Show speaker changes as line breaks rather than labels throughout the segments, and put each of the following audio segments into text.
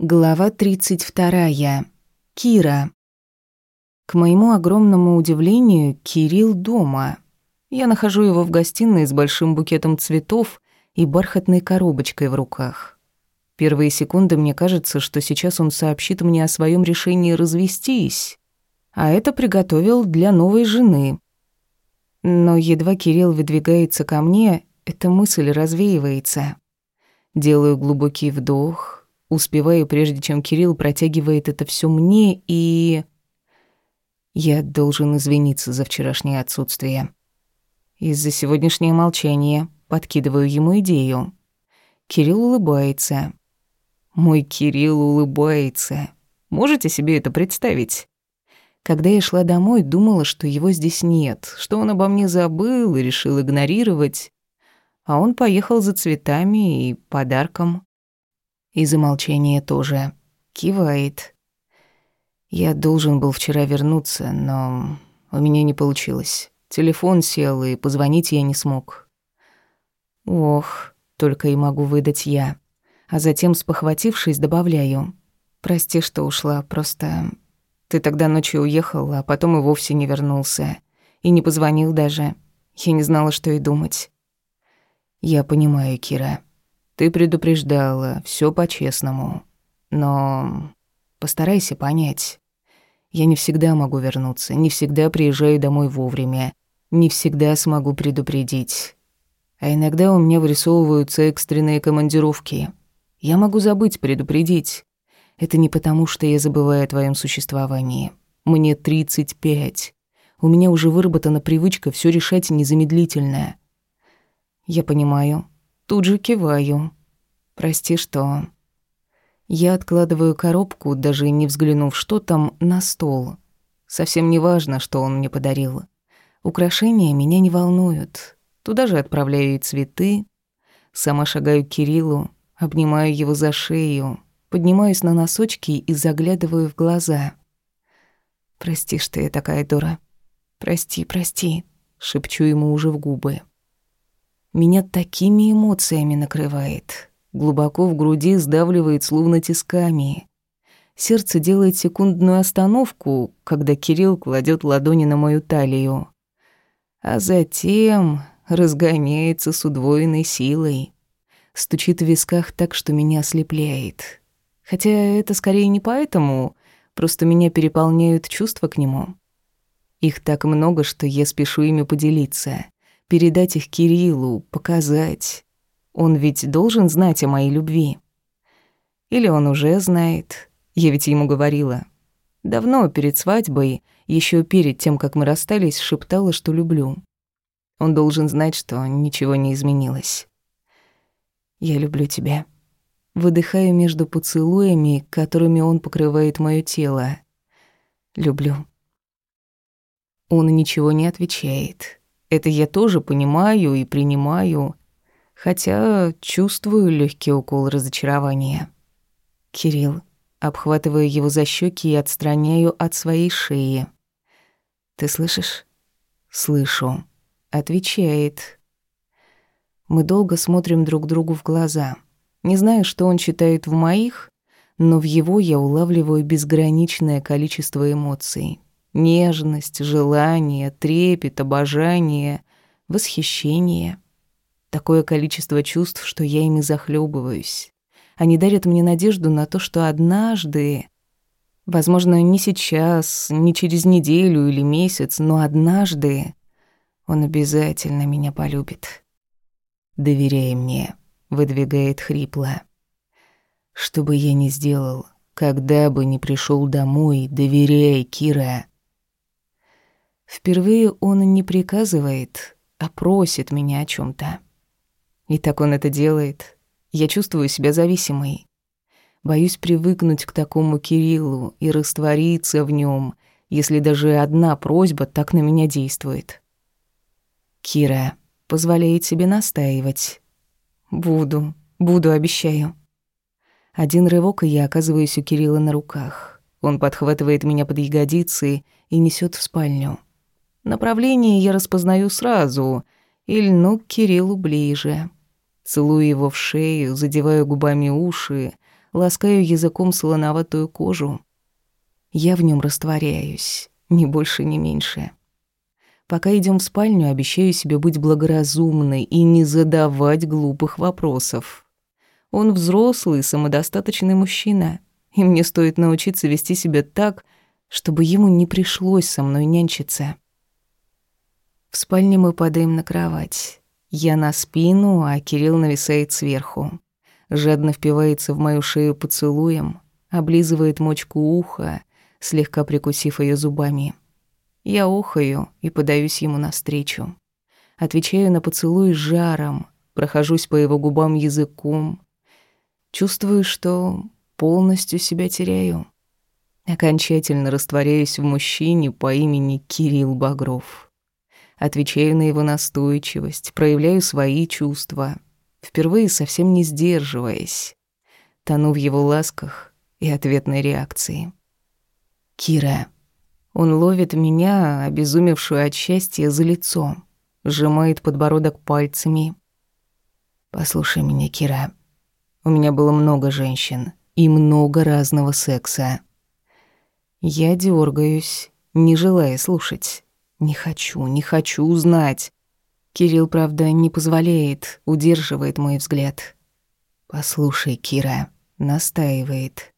Глава 32. Кира. К моему огромному удивлению, Кирилл дома. Я нахожу его в гостиной с большим букетом цветов и бархатной коробочкой в руках. Первые секунды мне кажется, что сейчас он сообщит мне о своем решении развестись, а это приготовил для новой жены. Но едва Кирилл выдвигается ко мне, эта мысль развеивается. Делаю глубокий вдох — Успеваю, прежде чем Кирилл протягивает это все мне, и... Я должен извиниться за вчерашнее отсутствие. Из-за сегодняшнего молчания подкидываю ему идею. Кирилл улыбается. Мой Кирилл улыбается. Можете себе это представить? Когда я шла домой, думала, что его здесь нет, что он обо мне забыл и решил игнорировать. А он поехал за цветами и подарком. И за молчание тоже. Кивает. Я должен был вчера вернуться, но у меня не получилось. Телефон сел, и позвонить я не смог. Ох, только и могу выдать я. А затем, спохватившись, добавляю. Прости, что ушла, просто... Ты тогда ночью уехал, а потом и вовсе не вернулся. И не позвонил даже. Я не знала, что и думать. Я понимаю, Кира. Ты предупреждала, все по-честному. Но постарайся понять. Я не всегда могу вернуться, не всегда приезжаю домой вовремя, не всегда смогу предупредить. А иногда у меня вырисовываются экстренные командировки. Я могу забыть предупредить. Это не потому, что я забываю о твоем существовании. Мне 35. У меня уже выработана привычка все решать незамедлительно. Я понимаю, Тут же киваю. Прости, что... Я откладываю коробку, даже не взглянув, что там, на стол. Совсем не важно, что он мне подарил. Украшения меня не волнуют. Туда же отправляю и цветы. Сама шагаю к Кириллу, обнимаю его за шею, поднимаюсь на носочки и заглядываю в глаза. «Прости, что я такая дура. Прости, прости», — шепчу ему уже в губы. Меня такими эмоциями накрывает. Глубоко в груди сдавливает словно тисками. Сердце делает секундную остановку, когда Кирилл кладет ладони на мою талию. А затем разгоняется с удвоенной силой. Стучит в висках так, что меня ослепляет. Хотя это скорее не поэтому, просто меня переполняют чувства к нему. Их так много, что я спешу ими поделиться передать их Кириллу, показать. Он ведь должен знать о моей любви. Или он уже знает. Я ведь ему говорила. Давно, перед свадьбой, еще перед тем, как мы расстались, шептала, что люблю. Он должен знать, что ничего не изменилось. Я люблю тебя. Выдыхаю между поцелуями, которыми он покрывает моё тело. Люблю. Он ничего не отвечает. Это я тоже понимаю и принимаю, хотя чувствую легкий укол разочарования. Кирилл, обхватываю его за щеки и отстраняю от своей шеи. Ты слышишь? Слышу. Отвечает. Мы долго смотрим друг другу в глаза. Не знаю, что он читает в моих, но в его я улавливаю безграничное количество эмоций. Нежность, желание, трепет, обожание, восхищение. Такое количество чувств, что я ими захлебываюсь. Они дарят мне надежду на то, что однажды, возможно, не сейчас, не через неделю или месяц, но однажды он обязательно меня полюбит. «Доверяй мне», — выдвигает хрипло. «Что бы я ни сделал, когда бы ни пришел домой, доверяй, Кира. Впервые он не приказывает, а просит меня о чем то И так он это делает. Я чувствую себя зависимой. Боюсь привыкнуть к такому Кириллу и раствориться в нем, если даже одна просьба так на меня действует. Кира позволяет себе настаивать. Буду, буду, обещаю. Один рывок, и я оказываюсь у Кирилла на руках. Он подхватывает меня под ягодицы и несет в спальню. Направление я распознаю сразу и льну к Кириллу ближе. Целую его в шею, задеваю губами уши, ласкаю языком солоноватую кожу. Я в нем растворяюсь, ни больше, ни меньше. Пока идем в спальню, обещаю себе быть благоразумной и не задавать глупых вопросов. Он взрослый, самодостаточный мужчина, и мне стоит научиться вести себя так, чтобы ему не пришлось со мной нянчиться. Спальне мы падаем на кровать. Я на спину, а Кирилл нависает сверху. Жадно впивается в мою шею поцелуем, облизывает мочку уха, слегка прикусив ее зубами. Я охаю и подаюсь ему навстречу. Отвечаю на поцелуй жаром, прохожусь по его губам языком. Чувствую, что полностью себя теряю. Окончательно растворяюсь в мужчине по имени Кирилл Багров. Отвечаю на его настойчивость, проявляю свои чувства, впервые совсем не сдерживаясь. Тону в его ласках и ответной реакции. «Кира», он ловит меня, обезумевшую от счастья, за лицо, сжимает подбородок пальцами. «Послушай меня, Кира. У меня было много женщин и много разного секса. Я дергаюсь, не желая слушать. Не хочу, не хочу узнать. Кирилл, правда, не позволяет, удерживает мой взгляд. «Послушай, Кира», настаивает.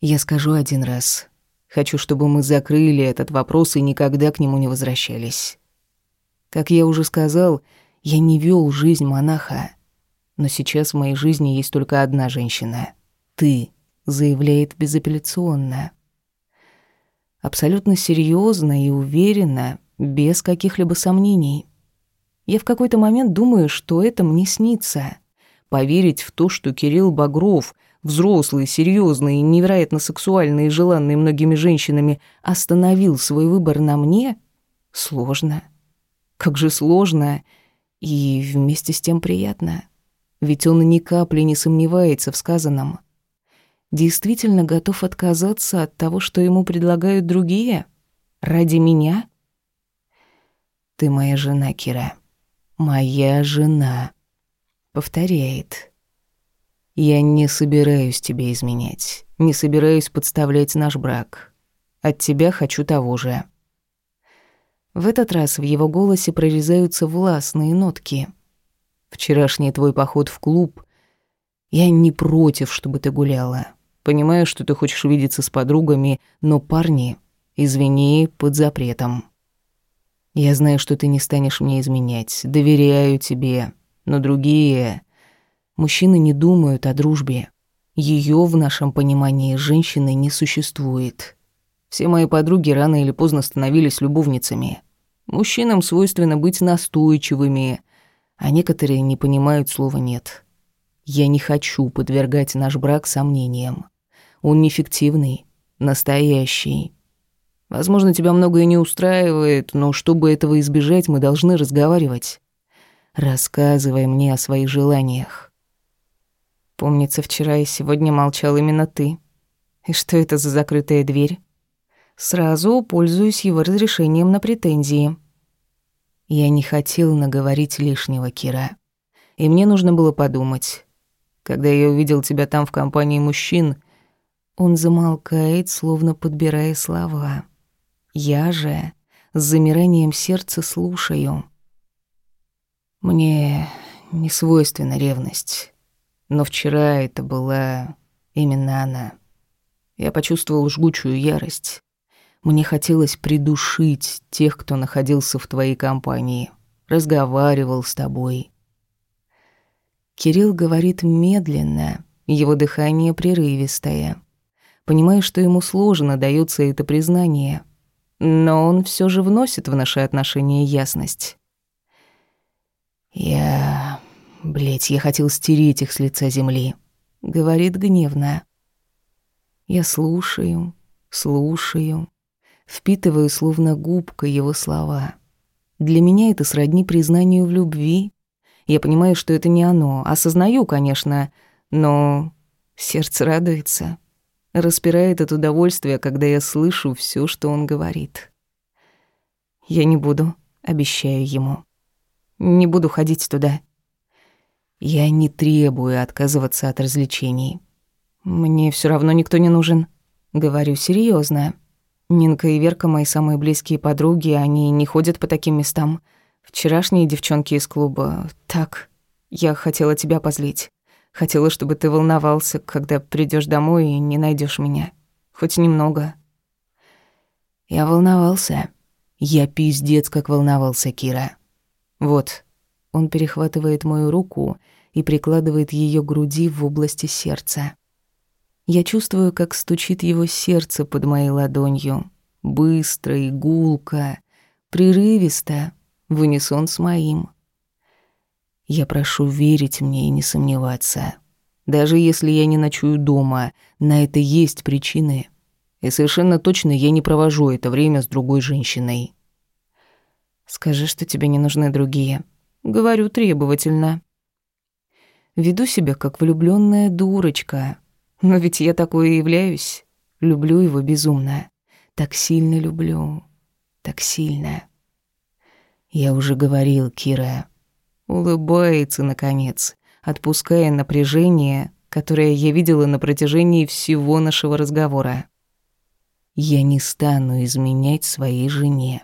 «Я скажу один раз, Хочу, чтобы мы закрыли этот вопрос и никогда к нему не возвращались. Как я уже сказал, я не вел жизнь монаха. Но сейчас в моей жизни есть только одна женщина. Ты, заявляет безапелляционно. Абсолютно серьезно и уверенно, без каких-либо сомнений. Я в какой-то момент думаю, что это мне снится. Поверить в то, что Кирилл Багров — взрослый, серьезный и невероятно сексуальный и желанный многими женщинами, остановил свой выбор на мне, сложно. Как же сложно и вместе с тем приятно. Ведь он ни капли не сомневается в сказанном. Действительно готов отказаться от того, что ему предлагают другие? Ради меня? Ты моя жена, Кира. Моя жена. Повторяет. Я не собираюсь тебе изменять, не собираюсь подставлять наш брак. От тебя хочу того же. В этот раз в его голосе прорезаются властные нотки. Вчерашний твой поход в клуб. Я не против, чтобы ты гуляла. Понимаю, что ты хочешь видеться с подругами, но парни, извини, под запретом. Я знаю, что ты не станешь мне изменять, доверяю тебе, но другие... Мужчины не думают о дружбе. Ее в нашем понимании женщины не существует. Все мои подруги рано или поздно становились любовницами. Мужчинам свойственно быть настойчивыми, а некоторые не понимают слова «нет». Я не хочу подвергать наш брак сомнениям. Он неэффективный, настоящий. Возможно, тебя многое не устраивает, но чтобы этого избежать, мы должны разговаривать. Рассказывай мне о своих желаниях. Помнится, вчера и сегодня молчал именно ты. И что это за закрытая дверь? Сразу пользуюсь его разрешением на претензии. Я не хотел наговорить лишнего, Кира. И мне нужно было подумать. Когда я увидел тебя там в компании мужчин, он замолкает, словно подбирая слова. Я же с замиранием сердца слушаю. Мне не свойственна ревность. Но вчера это была именно она. Я почувствовал жгучую ярость. Мне хотелось придушить тех, кто находился в твоей компании, разговаривал с тобой. Кирилл говорит медленно, его дыхание прерывистое. Понимаю, что ему сложно дается это признание, но он все же вносит в наши отношения ясность. Я Блять, я хотел стереть их с лица земли. Говорит гневно. Я слушаю, слушаю, впитываю словно губка его слова. Для меня это сродни признанию в любви. Я понимаю, что это не оно. Осознаю, конечно, но сердце радуется. Распирает от удовольствия, когда я слышу все, что он говорит. Я не буду, обещаю ему. Не буду ходить туда. Я не требую отказываться от развлечений. Мне все равно никто не нужен. Говорю серьезно. Нинка и Верка мои самые близкие подруги, они не ходят по таким местам. Вчерашние девчонки из клуба. Так, я хотела тебя позлить. Хотела, чтобы ты волновался, когда придешь домой и не найдешь меня. Хоть немного. Я волновался. Я пиздец как волновался, Кира. Вот. Он перехватывает мою руку и прикладывает ее к груди в области сердца. Я чувствую, как стучит его сердце под моей ладонью. Быстро и гулко, прерывисто, в унисон с моим. Я прошу верить мне и не сомневаться. Даже если я не ночую дома, на это есть причины. И совершенно точно я не провожу это время с другой женщиной. Скажи, что тебе не нужны другие. Говорю требовательно. Веду себя как влюбленная дурочка, но ведь я такой и являюсь. Люблю его безумно. Так сильно люблю. Так сильно. Я уже говорил, Кира. Улыбается, наконец, отпуская напряжение, которое я видела на протяжении всего нашего разговора. Я не стану изменять своей жене.